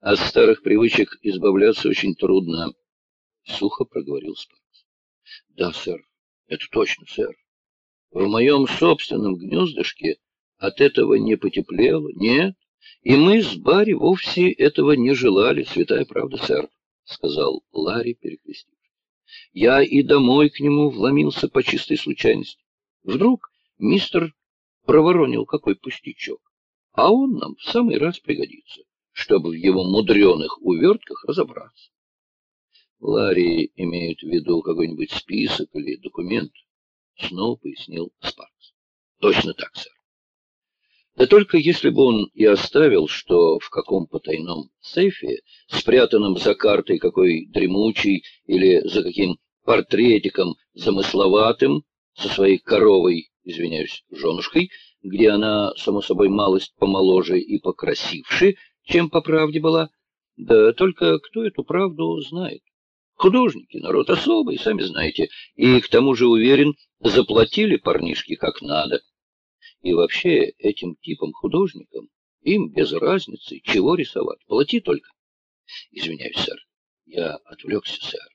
От старых привычек избавляться очень трудно, — сухо проговорил Спаркс. — Да, сэр, это точно, сэр. В моем собственном гнездышке от этого не потеплело, нет, и мы с Барри вовсе этого не желали, святая правда, сэр, — сказал Ларри, перекрестившись. Я и домой к нему вломился по чистой случайности. Вдруг мистер проворонил какой пустячок, а он нам в самый раз пригодится, чтобы в его мудреных увертках разобраться. Ларри имеет в виду какой-нибудь список или документ, снова пояснил Спаркс. Точно так, сэр. Да только если бы он и оставил, что в каком потайном сейфе, спрятанном за картой какой дремучий или за каким портретиком замысловатым, со своей коровой, извиняюсь, женушкой, где она, само собой, малость помоложе и покрасивше, чем по правде была, да только кто эту правду знает? Художники, народ особый, сами знаете, и к тому же, уверен, заплатили парнишки как надо. И вообще этим типам художникам им без разницы, чего рисовать, плати только. Извиняюсь, сэр, я отвлекся, сэр.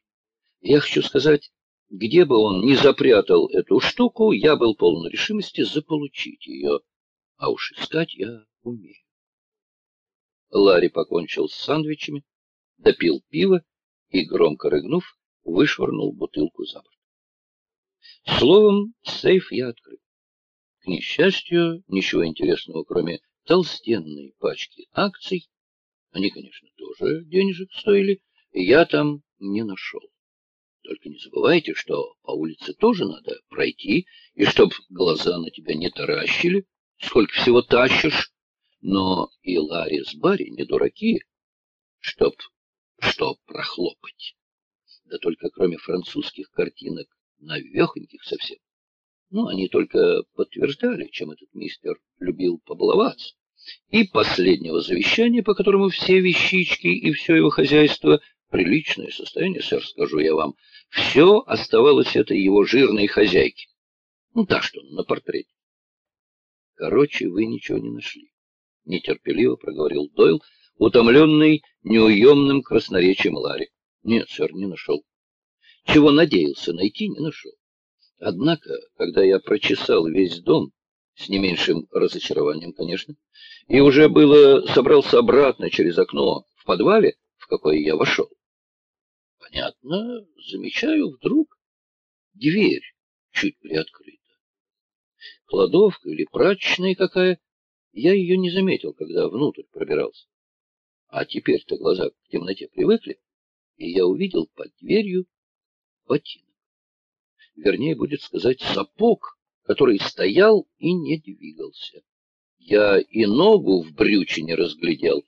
Я хочу сказать, где бы он ни запрятал эту штуку, я был полон решимости заполучить ее, а уж искать я умею. Ларри покончил с сандвичами, допил пиво и, громко рыгнув, вышвырнул бутылку за борт. Словом, сейф я открыл. К несчастью, ничего интересного, кроме толстенной пачки акций, они, конечно, тоже денежек стоили, я там не нашел. Только не забывайте, что по улице тоже надо пройти, и чтоб глаза на тебя не таращили, сколько всего тащишь. Но и Ларри с Барри не дураки, чтоб что прохлопать. Да только кроме французских картинок, навехоньких совсем. Ну, они только подтверждали, чем этот мистер любил побаловаться. И последнего завещания, по которому все вещички и все его хозяйство, приличное состояние, сэр, скажу я вам, все оставалось этой его жирной хозяйке. Ну, та, что на портрете. Короче, вы ничего не нашли. Нетерпеливо проговорил Дойл, утомленный неуемным красноречием Ларри. Нет, сэр, не нашел. Чего надеялся найти, не нашел. Однако, когда я прочесал весь дом, с не меньшим разочарованием, конечно, и уже было собрался обратно через окно в подвале, в какое я вошел, понятно, замечаю вдруг дверь чуть приоткрыта. Кладовка или прачечная какая, я ее не заметил, когда внутрь пробирался. А теперь-то глаза к темноте привыкли, и я увидел под дверью ботинок. Вернее, будет сказать, сапог, который стоял и не двигался. Я и ногу в брючине разглядел.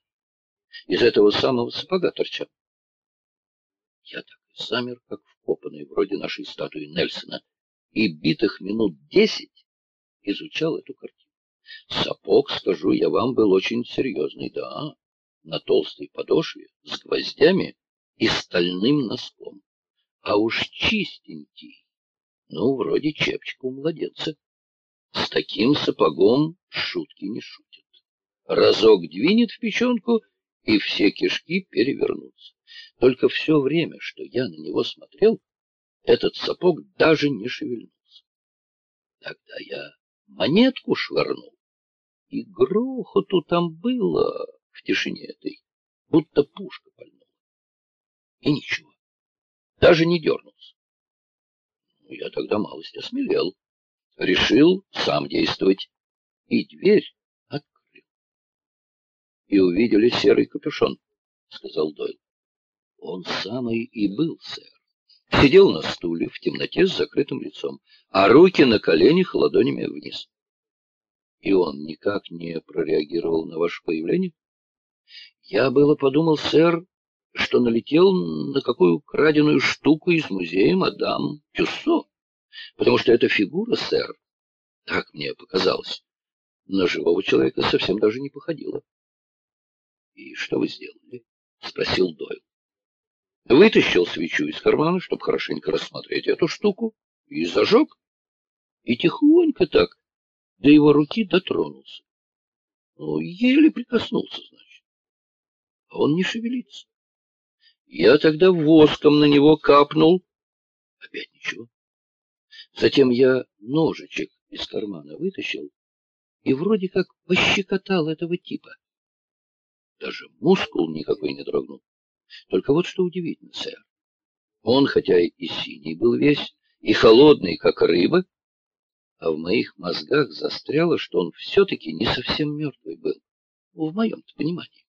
Из этого самого сапога торчал. Я так и замер, как вкопанный, вроде нашей статуи Нельсона, и битых минут десять изучал эту картину. Сапог, скажу я вам, был очень серьезный, да, на толстой подошве, с гвоздями и стальным носком. А уж чистенький, ну, вроде чепчика у младенца. С таким сапогом шутки не шутят. Разок двинет в печенку, и все кишки перевернутся. Только все время, что я на него смотрел, этот сапог даже не шевельнулся. Тогда я монетку швырнул, и грохоту там было в тишине этой, будто пушка пальнула. И ничего, даже не дернулся. Ну, я тогда малость осмелел, решил сам действовать, и дверь открыл. И увидели серый капюшон, — сказал Дойл. Он самый и был, сэр. Сидел на стуле в темноте с закрытым лицом, а руки на коленях ладонями вниз. И он никак не прореагировал на ваше появление? Я было подумал, сэр, что налетел на какую краденую штуку из музея мадам Тюссо, потому что эта фигура, сэр, так мне показалось, на живого человека совсем даже не походила. — И что вы сделали? — спросил Дойл. Вытащил свечу из кармана, чтобы хорошенько рассмотреть эту штуку, и зажег. И тихонько так до его руки дотронулся. Ну, еле прикоснулся, значит. а он не шевелится. Я тогда воском на него капнул. Опять ничего. Затем я ножичек из кармана вытащил и вроде как пощекотал этого типа. Даже мускул никакой не дрогнул. Только вот что удивительно, сэр. Он, хотя и синий был весь, и холодный, как рыба, а в моих мозгах застряло, что он все-таки не совсем мертвый был, в моем-то понимании.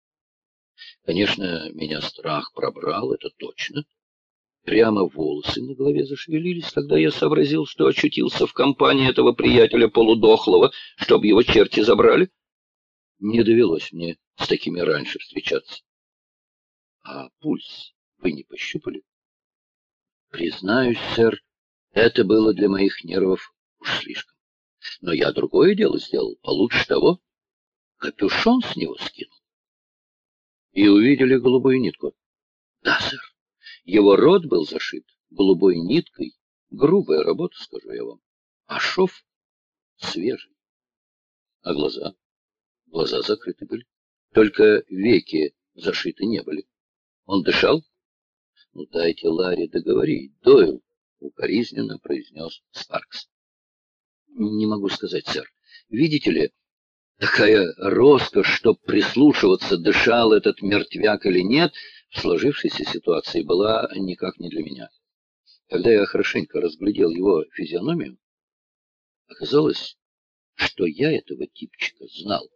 Конечно, меня страх пробрал, это точно. Прямо волосы на голове зашевелились, когда я сообразил, что очутился в компании этого приятеля полудохлого, чтобы его черти забрали. Не довелось мне с такими раньше встречаться. А пульс вы не пощупали? Признаюсь, сэр, это было для моих нервов уж слишком. Но я другое дело сделал, получше того. Капюшон с него скинул. И увидели голубую нитку. Да, сэр. Его рот был зашит голубой ниткой. Грубая работа, скажу я вам. А шов свежий. А глаза? Глаза закрыты были. Только веки зашиты не были. Он дышал? Ну, дайте Ларри договорить. Дойл, укоризненно произнес Спаркс. Не могу сказать, сэр. Видите ли, такая роскошь, чтоб прислушиваться, дышал этот мертвяк или нет — в сложившейся ситуации была никак не для меня. Когда я хорошенько разглядел его физиономию, оказалось, что я этого типчика знал.